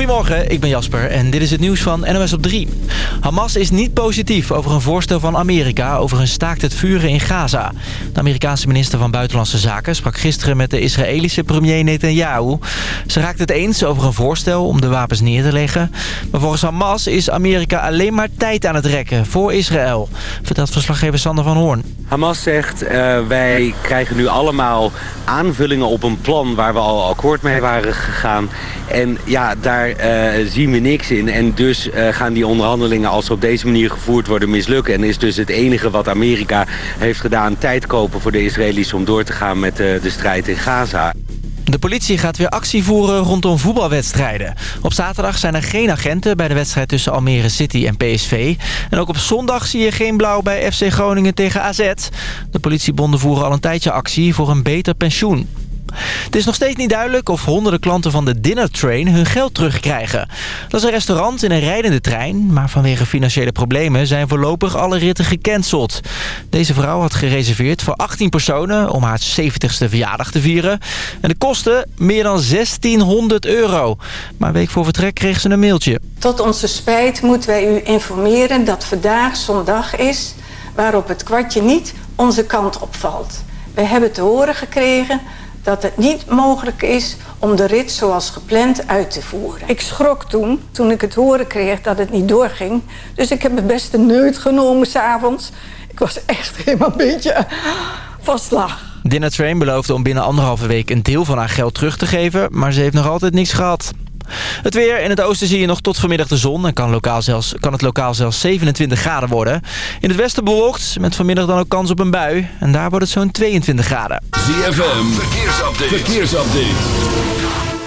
Goedemorgen, ik ben Jasper en dit is het nieuws van NOS op 3. Hamas is niet positief over een voorstel van Amerika over een staakt het vuren in Gaza. De Amerikaanse minister van Buitenlandse Zaken sprak gisteren met de Israëlische premier Netanyahu. Ze raakte het eens over een voorstel om de wapens neer te leggen. Maar volgens Hamas is Amerika alleen maar tijd aan het rekken voor Israël, vertelt verslaggever Sander van Hoorn. Hamas zegt, uh, wij krijgen nu allemaal aanvullingen op een plan waar we al akkoord mee waren gegaan. En ja, daar uh, zien we niks in. En dus uh, gaan die onderhandelingen als ze op deze manier gevoerd worden mislukken. En is dus het enige wat Amerika heeft gedaan tijd kopen voor de Israëli's om door te gaan met de strijd in Gaza. De politie gaat weer actie voeren rondom voetbalwedstrijden. Op zaterdag zijn er geen agenten bij de wedstrijd tussen Almere City en PSV. En ook op zondag zie je geen blauw bij FC Groningen tegen AZ. De politiebonden voeren al een tijdje actie voor een beter pensioen. Het is nog steeds niet duidelijk of honderden klanten van de Dinner Train hun geld terugkrijgen. Dat is een restaurant in een rijdende trein, maar vanwege financiële problemen zijn voorlopig alle ritten gecanceld. Deze vrouw had gereserveerd voor 18 personen om haar 70ste verjaardag te vieren. En de kosten meer dan 1600 euro. Maar een week voor vertrek kreeg ze een mailtje. Tot onze spijt moeten wij u informeren dat vandaag zondag is waarop het kwartje niet onze kant opvalt. We hebben te horen gekregen dat het niet mogelijk is om de rit zoals gepland uit te voeren. Ik schrok toen, toen ik het horen kreeg dat het niet doorging. Dus ik heb mijn beste neut genomen s'avonds. Ik was echt helemaal een beetje van slag. Dinner Train beloofde om binnen anderhalve week een deel van haar geld terug te geven... maar ze heeft nog altijd niks gehad. Het weer. In het oosten zie je nog tot vanmiddag de zon. En kan, lokaal zelfs, kan het lokaal zelfs 27 graden worden. In het westen bewolkt. Met vanmiddag dan ook kans op een bui. En daar wordt het zo'n 22 graden. ZFM. Verkeersupdate. Verkeersupdate.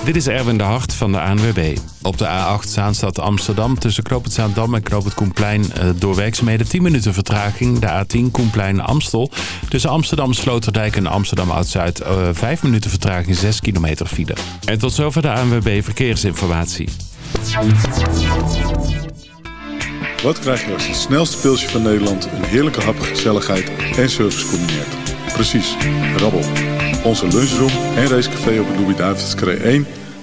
Dit is Erwin de Hart van de ANWB. Op de A8 Zaanstad Amsterdam tussen Knoop het Zaandam en Knoop het Koenplein uh, door werkzaamheden 10 minuten vertraging. De A10 Koenplein Amstel tussen Amsterdam Sloterdijk en Amsterdam Oud-Zuid uh, 5 minuten vertraging 6 kilometer file. En tot zover de ANWB Verkeersinformatie. Wat krijg je als het snelste pilsje van Nederland een heerlijke hap, gezelligheid en service combineert? Precies, rabbel. Onze lunchroom en racecafé op het Louis-David's 1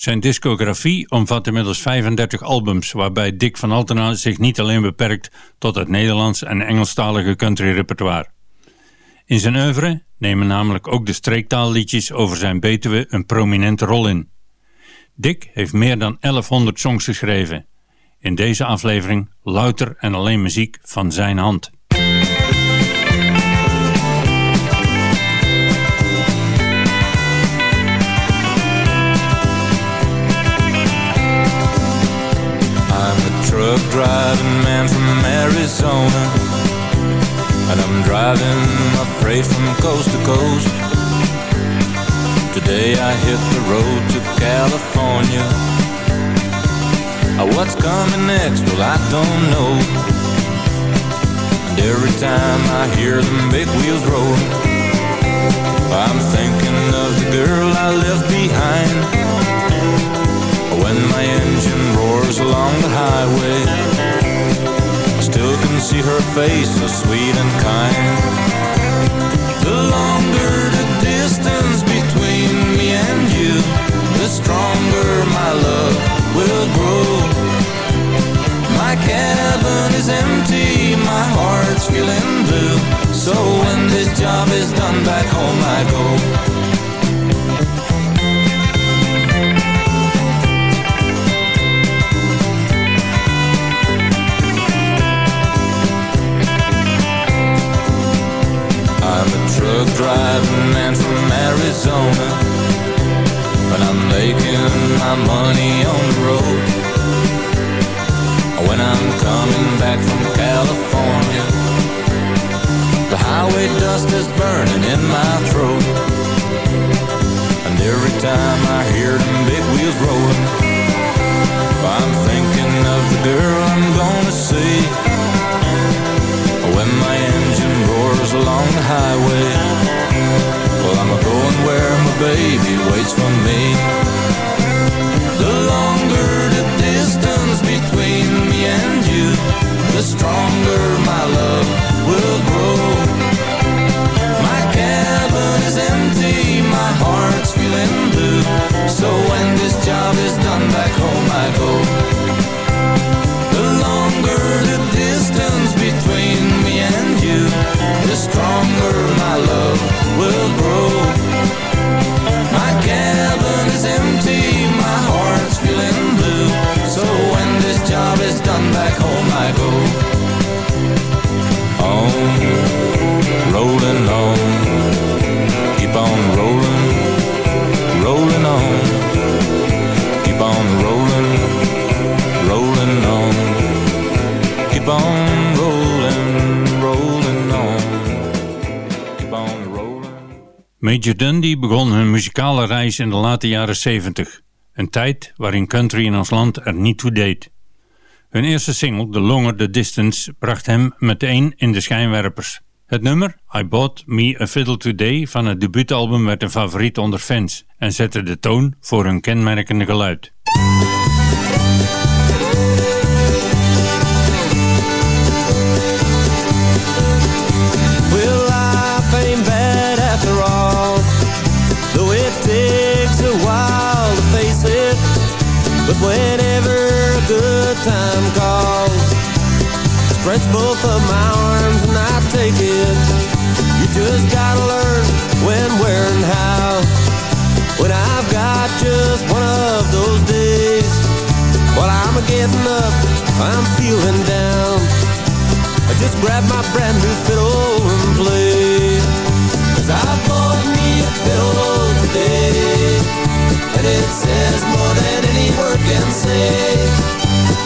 Zijn discografie omvat inmiddels 35 albums, waarbij Dick van Altena zich niet alleen beperkt tot het Nederlands en Engelstalige country repertoire. In zijn oeuvre nemen namelijk ook de streektaalliedjes over zijn Betuwe een prominente rol in. Dick heeft meer dan 1100 songs geschreven. In deze aflevering louter en alleen muziek van zijn hand. Truck driving man from Arizona And I'm driving my freight from coast to coast. Today I hit the road to California. What's coming next? Well, I don't know. And every time I hear them big wheels roll I'm thinking of the girl I left behind when my engine roars along the highway. I still can see her face so sweet and kind. The longer the distance between me and you The stronger my love will grow. My cabin is empty, my heart's feeling blue. So when this job is done back home I go truck driving man from Arizona. But I'm making my money on the road. When I'm coming back from California The highway dust is burning in my throat. And every time I hear them big wheels rolling I'm thinking of the girl I'm gonna see. Along the highway, well, I'm a-going where my baby waits for me. The longer the distance between me and you, the stronger my love will grow. My cabin is empty, my heart's feeling blue. So when this job is done back home I go. The stronger my love will grow. My cabin is empty, my heart's feeling blue. So when this job is done back home I go. On, rolling on, Major Dundee begon hun muzikale reis in de late jaren 70. Een tijd waarin country in ons land er niet toe deed. Hun eerste single, The Longer the Distance, bracht hem meteen in de schijnwerpers. Het nummer, I Bought Me a Fiddle Today van het debuutalbum werd een favoriet onder fans en zette de toon voor hun kenmerkende geluid. Spreads both of my arms and I take it. You just gotta learn when, where, and how. When I've got just one of those days, while I'm getting up, I'm feeling down. I just grab my brand new fiddle and play. Cause I bought me a fiddle today. And it says more than any word can say.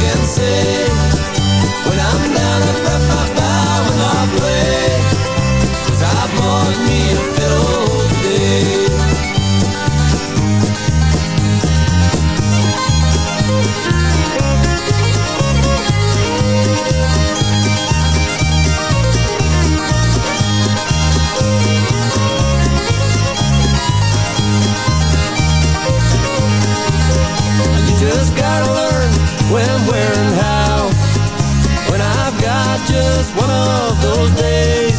can say. When I'm down I grab my bow and I play. Cause I bought me one of those days,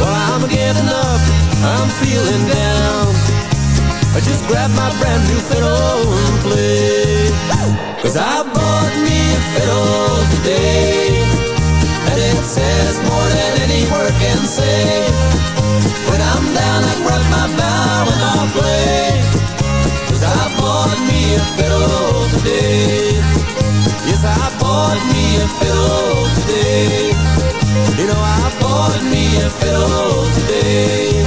while I'm getting up, I'm feeling down. I just grab my brand new fiddle and play. Cause I bought me a fiddle today. And it says more than any word can say. When I'm down, I grab my bow and I'll play. Cause I bought me a fiddle today. Yes, I bought me a fiddle today. You know, I bought me a fiddle today.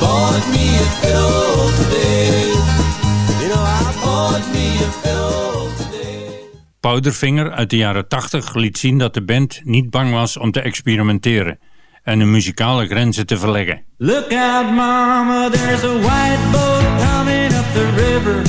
Bought me a fiddle today. You know, I bought me a fiddle today. Powderfinger uit de jaren 80 liet zien dat de band niet bang was om te experimenteren en hun muzikale grenzen te verleggen. Look out, mama, there's a white boat coming up the river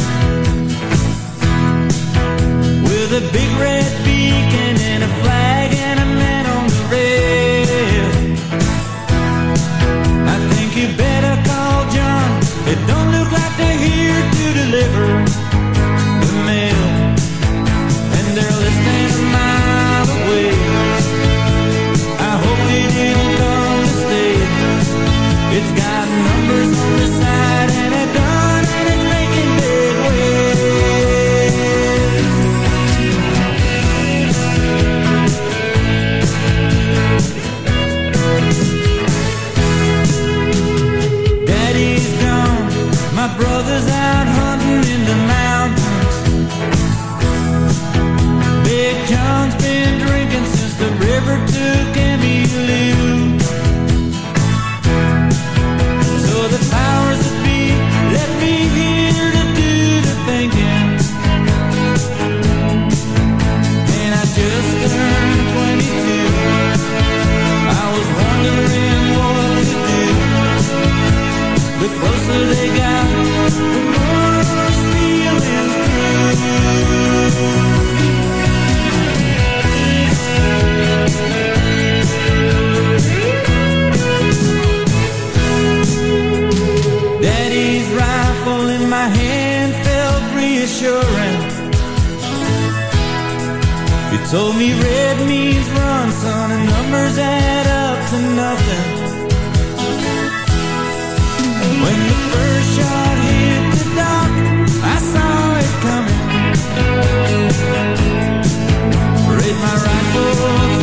reassuring. You told me red means run, son, and numbers add up to nothing. When the first shot hit the dock, I saw it coming. Raised my rifle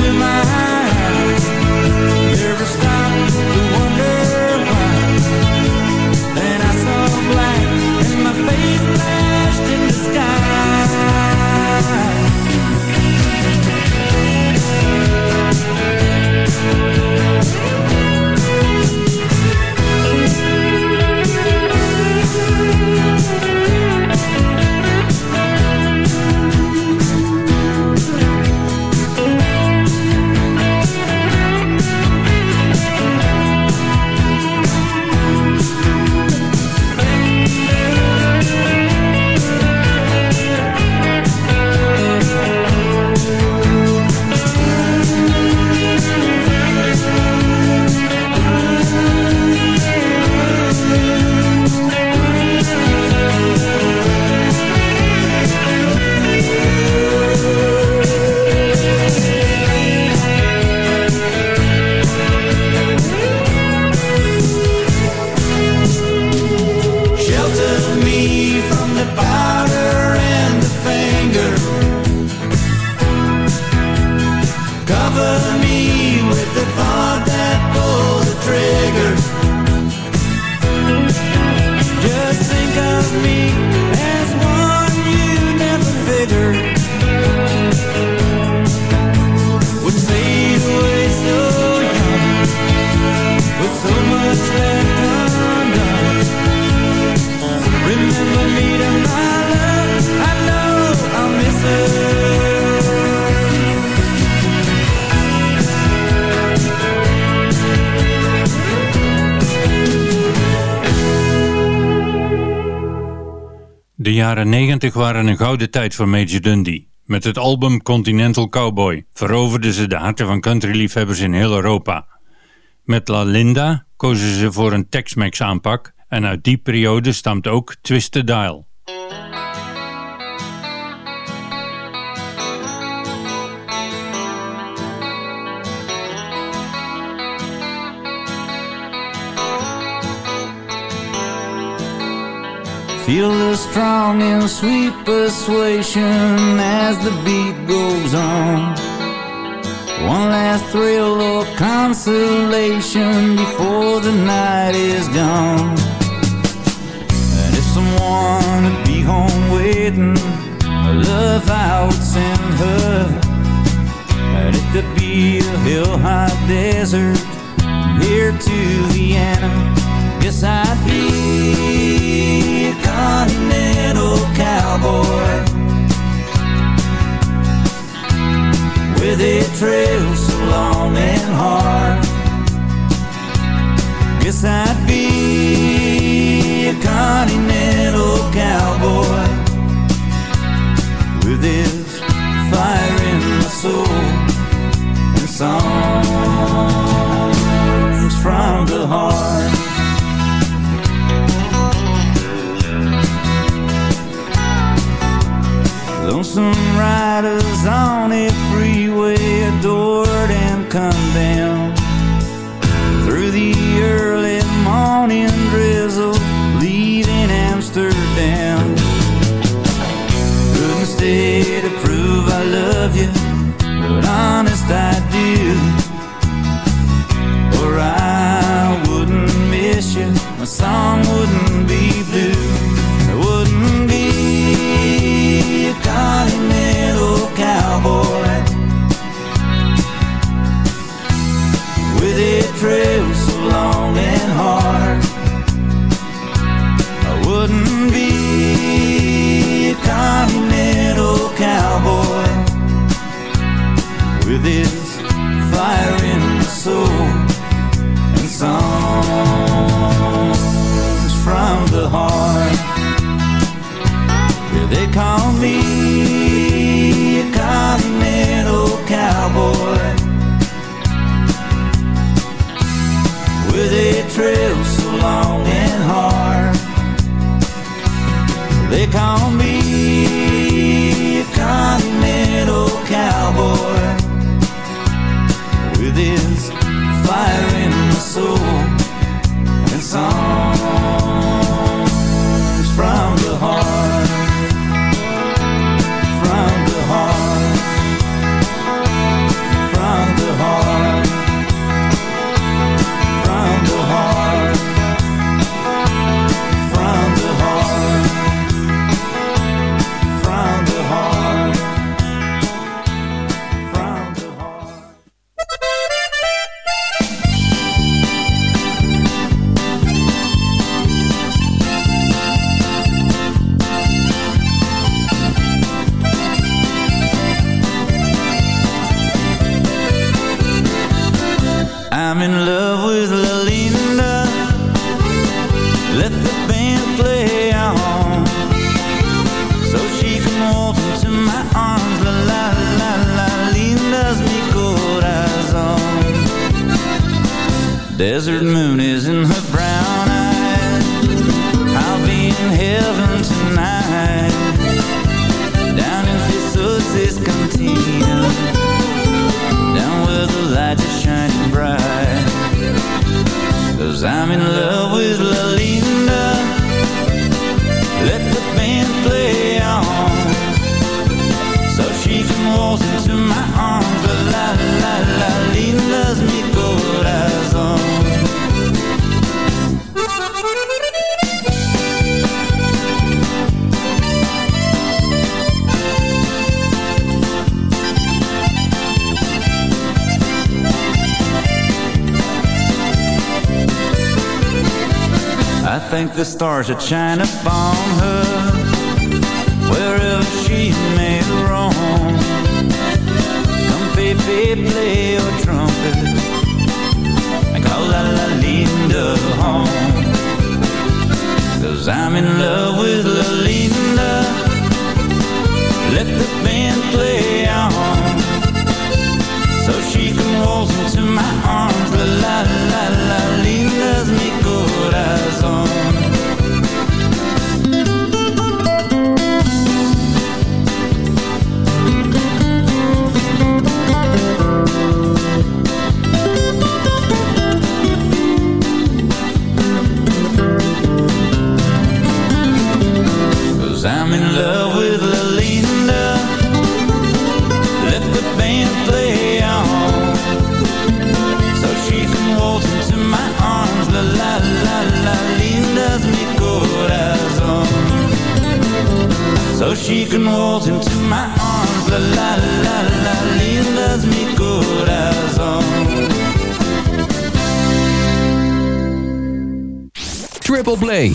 jaren 90 waren een gouden tijd voor Major Dundee. Met het album Continental Cowboy veroverden ze de harten van countryliefhebbers in heel Europa. Met La Linda kozen ze voor een Tex-Mex aanpak en uit die periode stamt ook Twist the Dial. Feel the strong and sweet persuasion as the beat goes on. One last thrill or consolation before the night is gone. And if someone would be home waiting, a love I would send her. And it could be a hill high desert here to Vienna. Guess I'd be a continental cowboy with a trail so long and hard. Guess I'd be a continental cowboy with his fire in my soul and songs from the heart. Lonesome riders on a freeway adored and down through the early morning drizzle, leaving Amsterdam. Couldn't stay to prove I love you, but honest I do. Or I wouldn't miss you, my song wouldn't from the horn. Yeah, they call me a continental cowboy. With a trail so long and hard. They call me a continental cowboy. With his fire in my soul and song. bars at China Bar.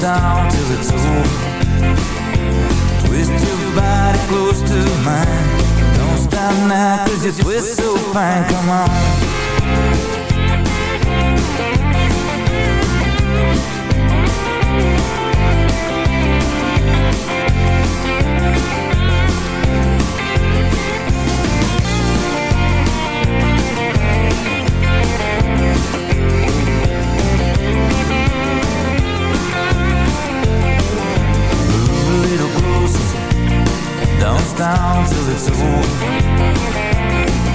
down till it's over Twist your body close to mine. Don't stop now cause you twist so fine Come on. Don't stop till it's over.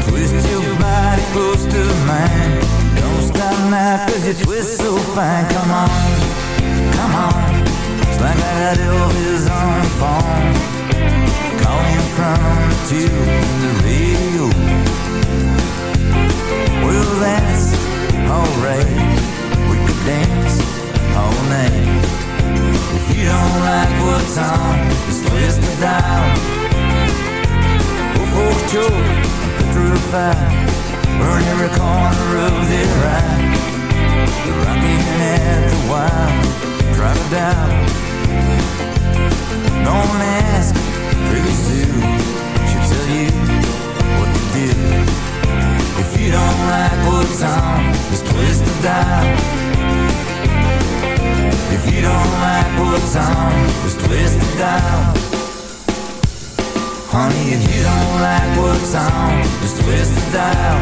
Twist your body close to mine. Don't stop now cause you twist so fine. Come on, come on. It's like I got Elvis on the phone. Calling from the tube and the radio. Well that's alright We could dance all night. If you don't like what's on, just twist the dial. Go for a choke, put through the fire. Burn every corner of the ride. Rocking at the wild, drive it down. Don't ask, pretty soon she'll tell you what to do. If you don't like what's on, just twist the dial. If you don't like what's on, just twist the dial. Honey, if you don't like what's on, just twist the dial.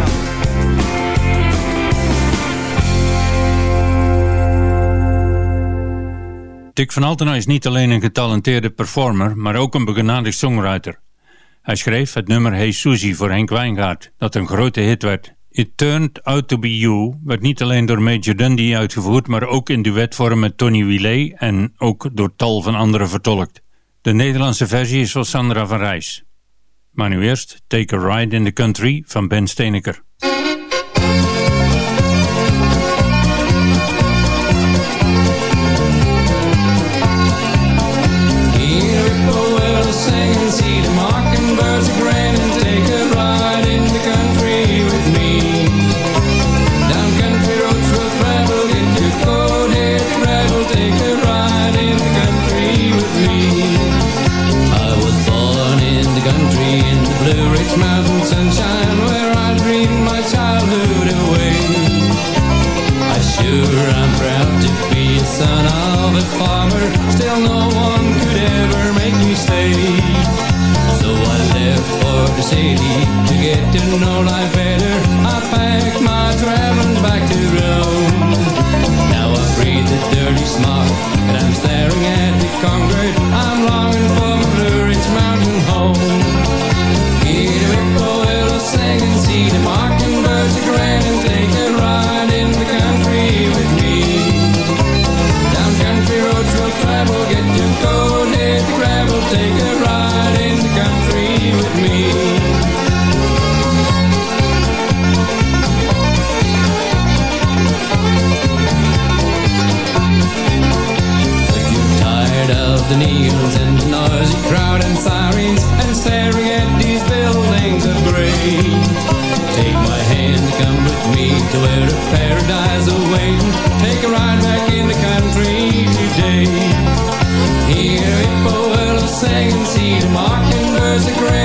Dick van Altena is niet alleen een getalenteerde performer, maar ook een begenadigd songwriter. Hij schreef het nummer Hey Susie voor Henk Wijngaard, dat een grote hit werd. It Turned Out To Be You werd niet alleen door Major Dundee uitgevoerd, maar ook in duetvorm met Tony Willet en ook door tal van anderen vertolkt. De Nederlandse versie is van Sandra van Rijs. Maar nu eerst Take a Ride in the Country van Ben Steeneker. The neons and the noisy crowd and sirens and staring at these buildings of gray, take my hand, come with me to where a paradise awaits. Take a ride back in the country today. Hear Hippo sing and see the mockingbirds a grin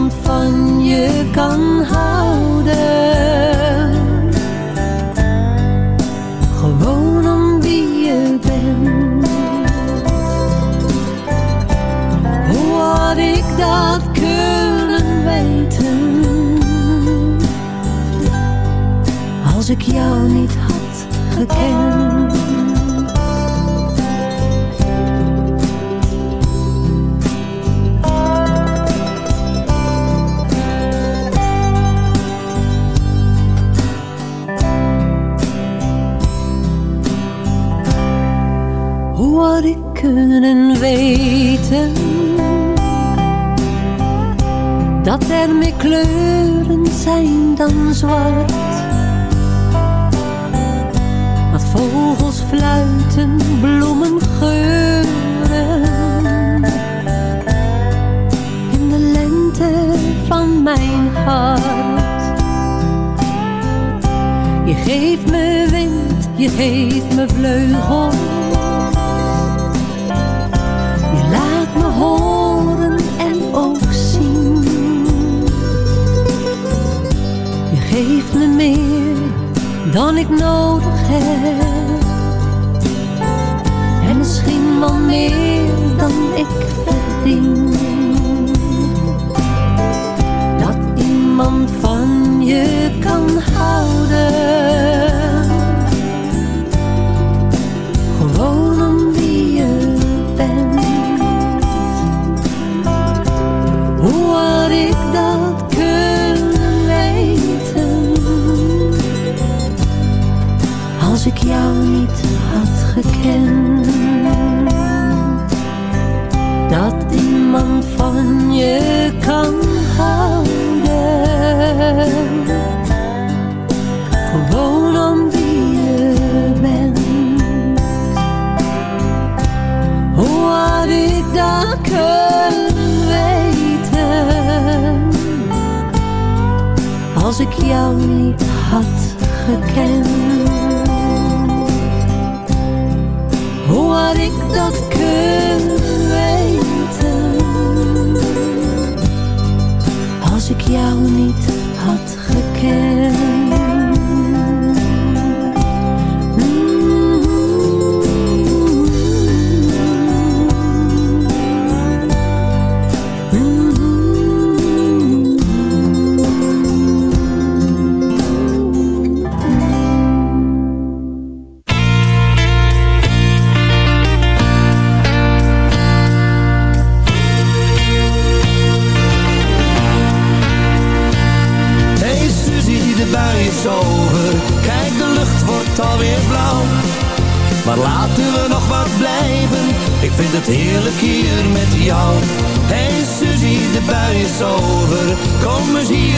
van je kan houden. Gewoon om wie je bent. Hoe had ik dat kunnen weten? Als ik jou niet had gekend. Kunnen weten dat er meer kleuren zijn dan zwart? Dat vogels fluiten, bloemen geuren in de lente van mijn hart. Je geeft me wind, je geeft me vleugels. Horen en ook zien. Je geeft me meer dan ik nodig heb. En misschien wel meer dan ik verdien. Dat iemand van je kan houden. Gewoon om wie je bent. Had ik dat kunnen weten? Als ik jou niet had gekend. Dat iemand van je kan houden. Gewoon om wie je bent. Hoe had ik dat kunnen Als ik jou niet had gekend. Hoe had ik dat kunnen weten? Als ik jou niet had gekend.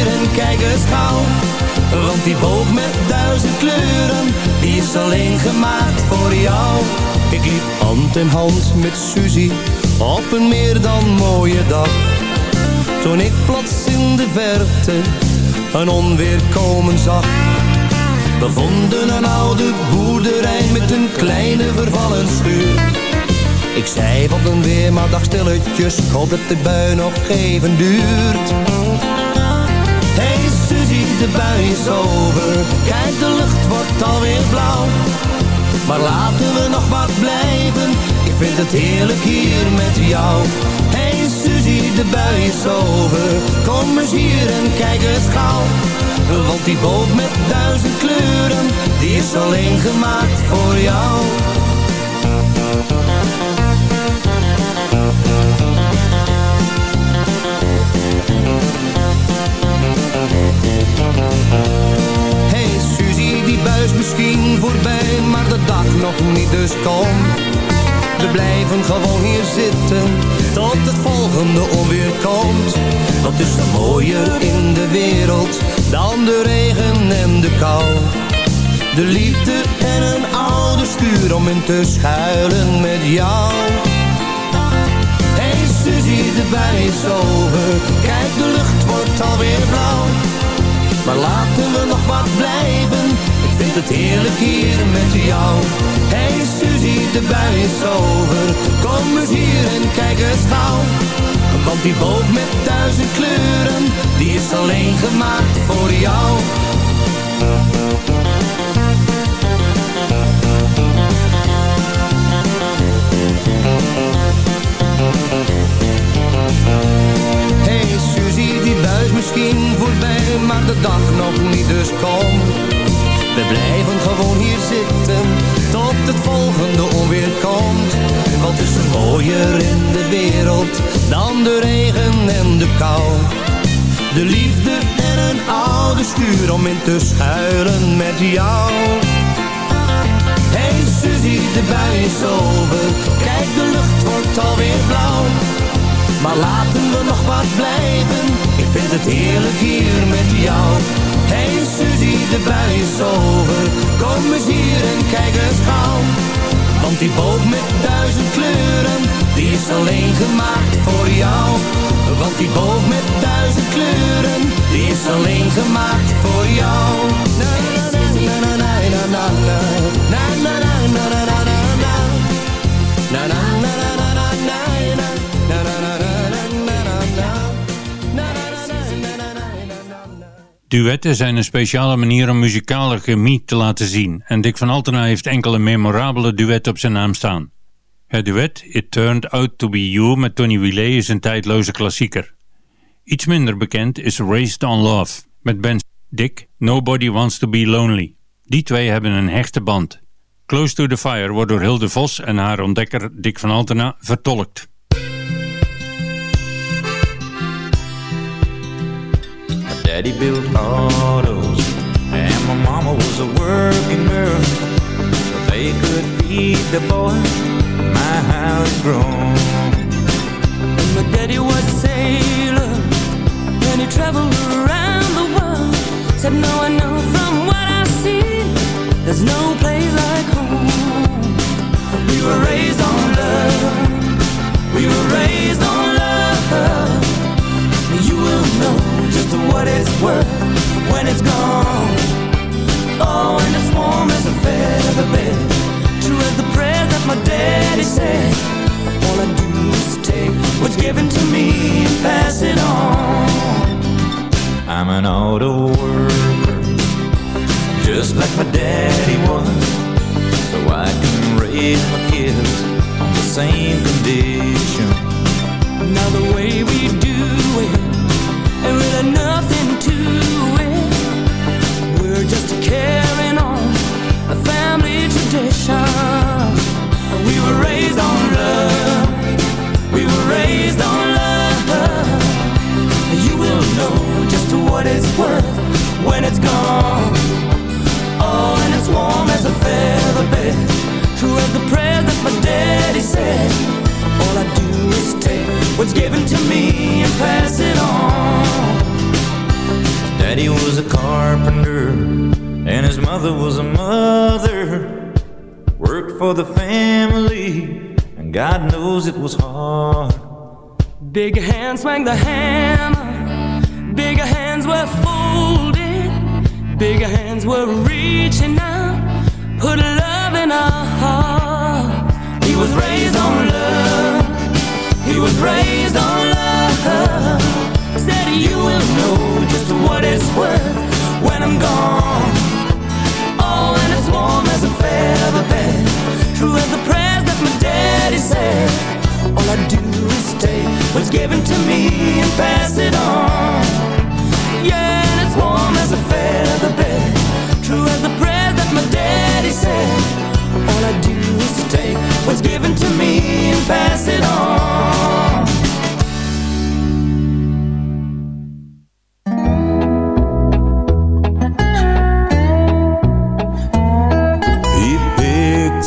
En kijk eens gauw. Want die boog met duizend kleuren, die is alleen gemaakt voor jou. Ik liep hand in hand met Suzie op een meer dan mooie dag. Toen ik plots in de verte een onweer komen zag. We vonden een oude boerderij met een kleine vervallen schuur. Ik zei wat een weer, maar stilletjes, hoop dat de bui nog even duurt. De bui is over, kijk de lucht wordt alweer blauw. Maar laten we nog wat blijven, ik vind het heerlijk hier met jou. Hey Suzie, de bui is over, kom eens hier en kijk eens gauw. Want die boot met duizend kleuren, die is alleen gemaakt voor jou. Hey Suzie, die buis misschien voorbij, maar de dag nog niet, dus kom. We blijven gewoon hier zitten, tot het volgende onweer komt. Wat is er mooier in de wereld, dan de regen en de kou. De liefde en een oude stuur om in te schuilen met jou. Hey Suzie, de bui over, kijk de lucht wordt alweer blauw. Maar laten we nog wat blijven, ik vind het heerlijk hier met jou. Hey Suzie, de bui is over, kom eens hier en kijk eens gauw. Want die boot met duizend kleuren, die is alleen gemaakt voor jou. Hey Suzy, die buis misschien voorbij, maar de dag nog niet dus kom. We blijven gewoon hier zitten, tot het volgende onweer komt. Wat is er mooier in de wereld, dan de regen en de kou. De liefde en een oude stuur om in te schuilen met jou. Hey Suzy, de bui is over, kijk de lucht wordt alweer maar laten we nog wat blijven. Ik vind het heerlijk hier met jou. Hey Suzy, de bui is over. Kom eens hier en kijk eens gauw. Want die boog met duizend kleuren Die is alleen gemaakt voor jou. Want die boog met duizend kleuren Die is alleen gemaakt voor jou. Na, na, na, na. Duetten zijn een speciale manier om muzikale chemie te laten zien en Dick van Altena heeft enkele memorabele duetten op zijn naam staan. Het duet It Turned Out To Be You met Tony Willet is een tijdloze klassieker. Iets minder bekend is Raised On Love met Ben Dick Nobody Wants To Be Lonely. Die twee hebben een hechte band. Close to the Fire wordt door Hilde Vos en haar ontdekker Dick van Altena vertolkt. Daddy built autos, and my mama was a working girl, so they could feed the boy. My house grown. And my daddy was a sailor, and he traveled around the world. Said, No, I know from what I see, there's no place like home. We were raised on love, we were raised on will know just what it's worth when it's gone. Oh, and it's warm as a feather bed. True as the prayer that my daddy said. All I do is take what's given to me and pass it on. I'm an auto worker, just like my daddy was, so I can raise my kids on the same condition.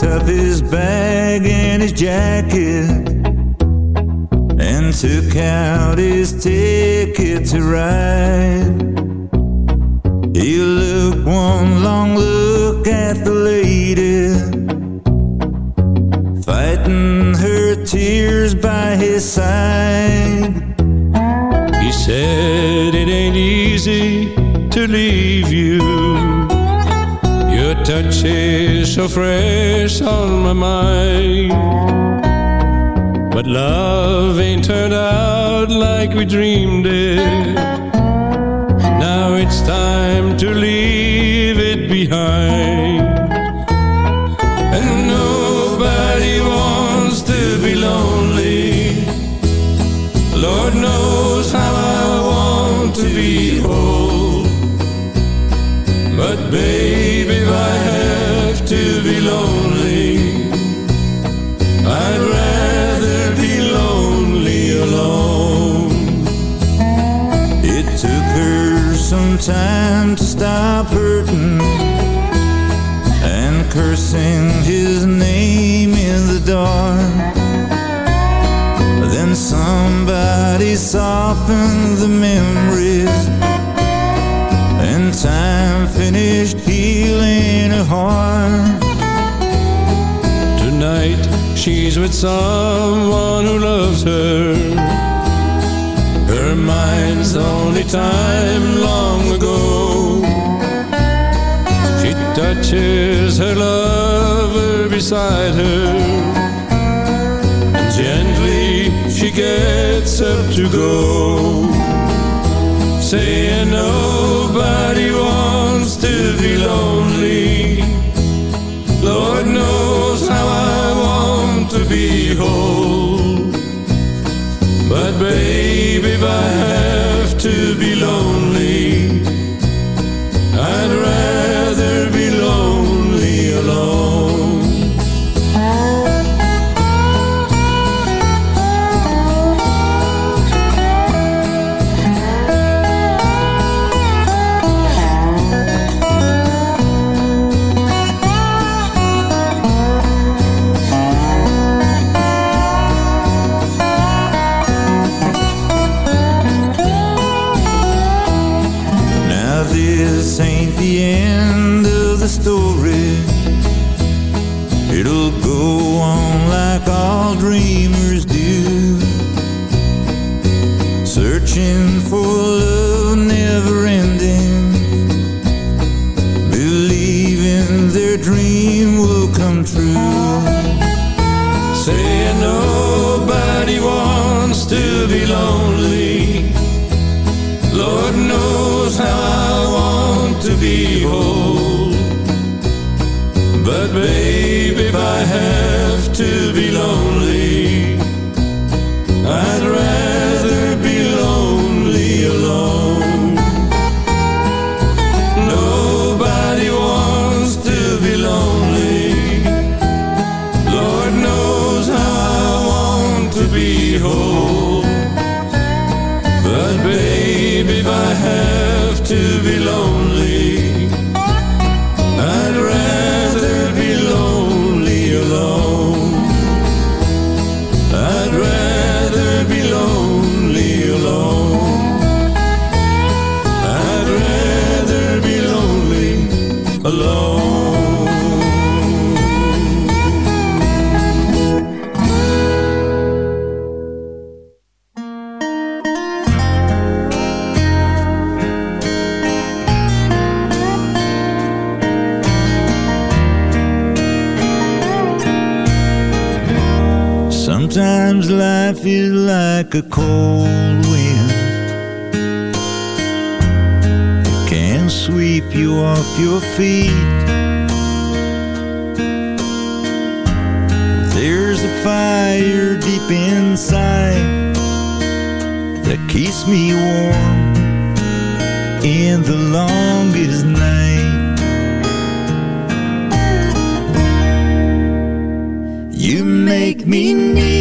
Up his bag and his jacket and took out his ticket to ride. He looked one long look at the lady, fighting her tears by his side. He said it ain't easy to leave you. Touch is so fresh on my mind. But love ain't turned out like we dreamed it. Now it's time to leave it behind. Dark. Then somebody softened the memories, and time finished healing her heart. Tonight she's with someone who loves her. Her mind's only time long ago. Touches her lover beside her. And gently she gets up to go. Saying nobody wants to be lonely. Lord knows how I want to be whole. But babe, if I have to be lonely, is like a cold wind. Can sweep you off your feet. There's a fire deep inside That keeps me warm In the longest night. You make me need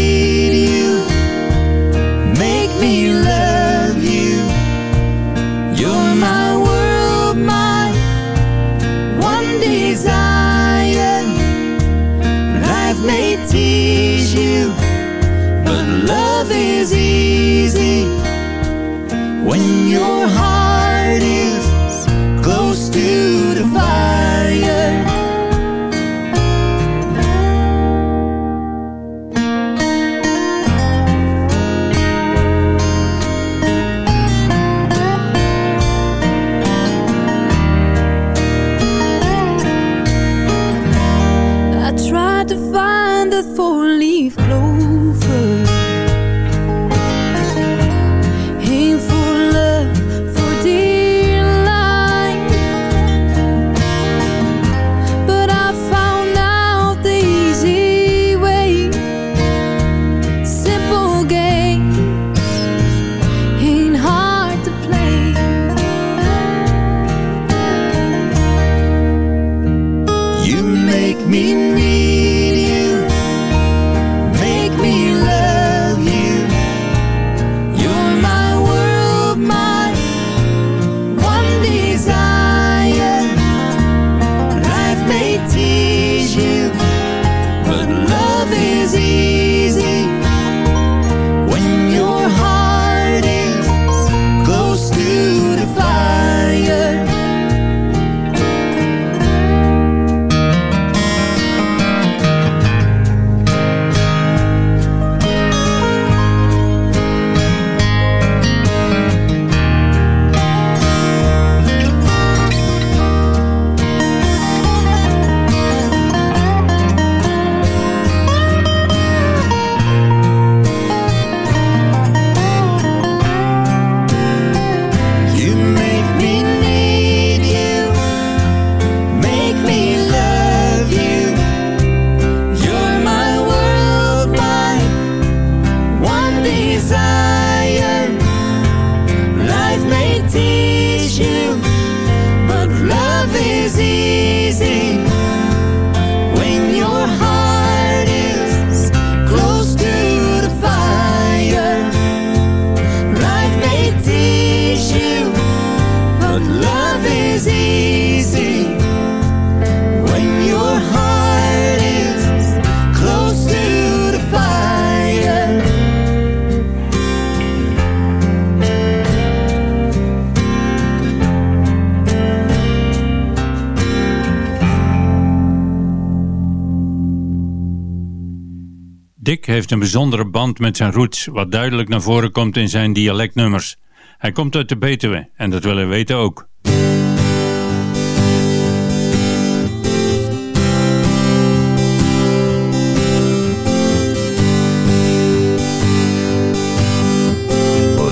Dick heeft een bijzondere band met zijn roots, wat duidelijk naar voren komt in zijn dialectnummers. Hij komt uit de Betuwe en dat willen we weten ook.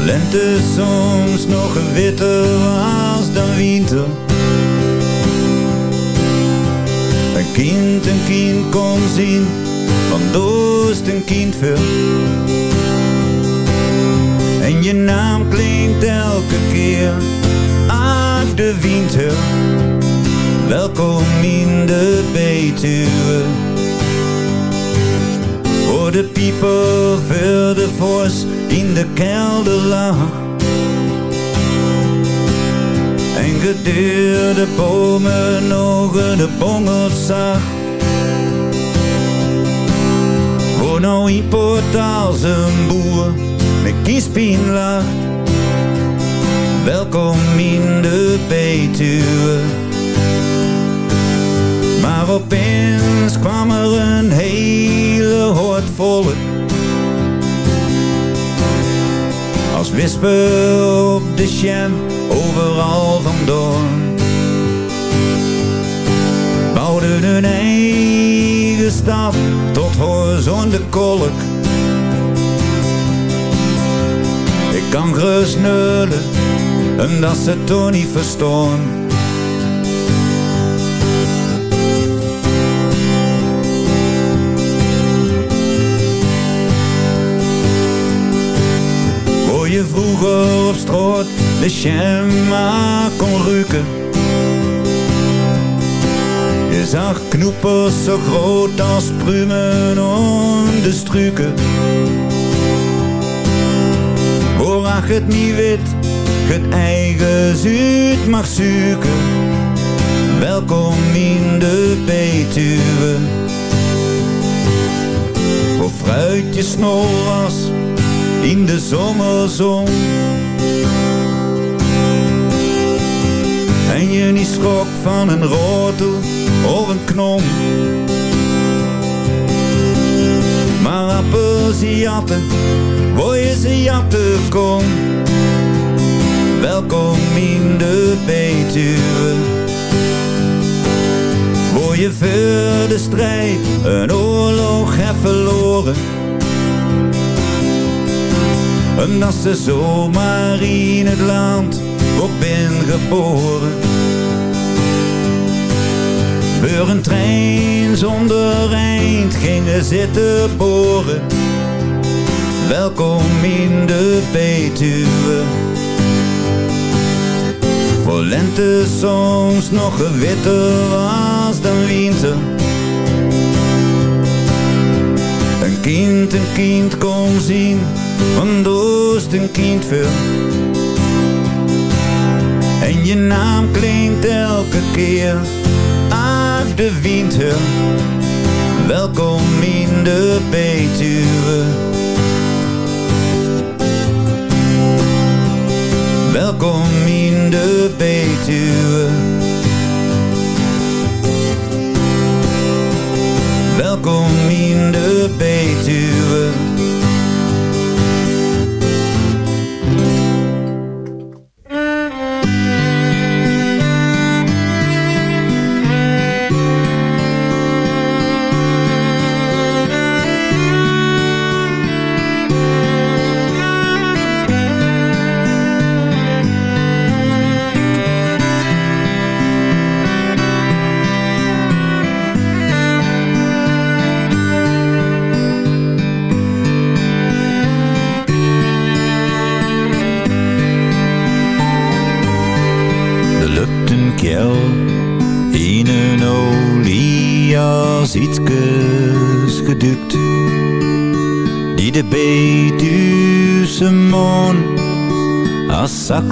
Lente soms nog een witter als dan winter. Een kind, een kind kom zien, want doost een kind veel. En je naam klinkt elke keer uit de winter. Welkom in de Betuwe. Voor de pieper voor de vos in de kelder lag. En geduurde bomen nog de bongels zag. Voor nou poort als een boer met kiespien lacht. Welkom in de Betuwe. Maar opeens kwam er een hele hoort. Als wispen op de sham, overal vandoor. Bouwden hun eigen stad tot horizon de kolk. Ik kan gerust en dat ze toch niet verstaan. Waar je vroeger op de shemma kon ruiken. Zag knoepers zo groot als pruimen om de struiken. Waar het niet wit, het eigen zuid mag zoeken. Welkom in de Betuwe. Voor fruitje snol in de zomerzon. En je niet schrok van een rotel of een knom. Maar appelsiatten, waar je ze jatten kon. Welkom in de Betuwe. Waar je voor de strijd een oorlog hebt verloren. En dat ze zomaar in het land geboren. Voor een trein zonder eind gingen zitten boren. Welkom in de Betuwe. Voor lente soms nog een witter was dan winter. Een kind, een kind kom zien, van doost een kind veel. Naam klinkt elke keer uit de winter. Welkom in de Betuwe. Welkom in de Betuwe. Welkom in de Betuwe. Als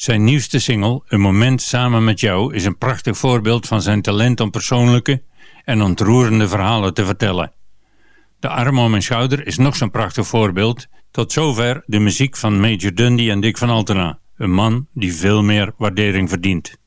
Zijn nieuwste single, Een Moment Samen Met Jou, is een prachtig voorbeeld van zijn talent om persoonlijke en ontroerende verhalen te vertellen. De arm om mijn schouder is nog zo'n prachtig voorbeeld. Tot zover de muziek van Major Dundee en Dick van Altena. Een man die veel meer waardering verdient.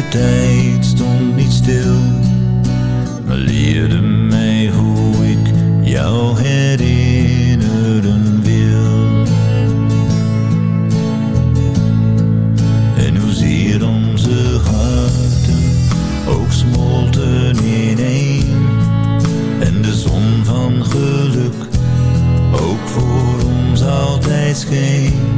de tijd stond niet stil, maar leerde mij hoe ik jou herinneren wil. En hoezeer onze harten ook smolten ineen, en de zon van geluk ook voor ons altijd scheen.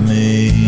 me.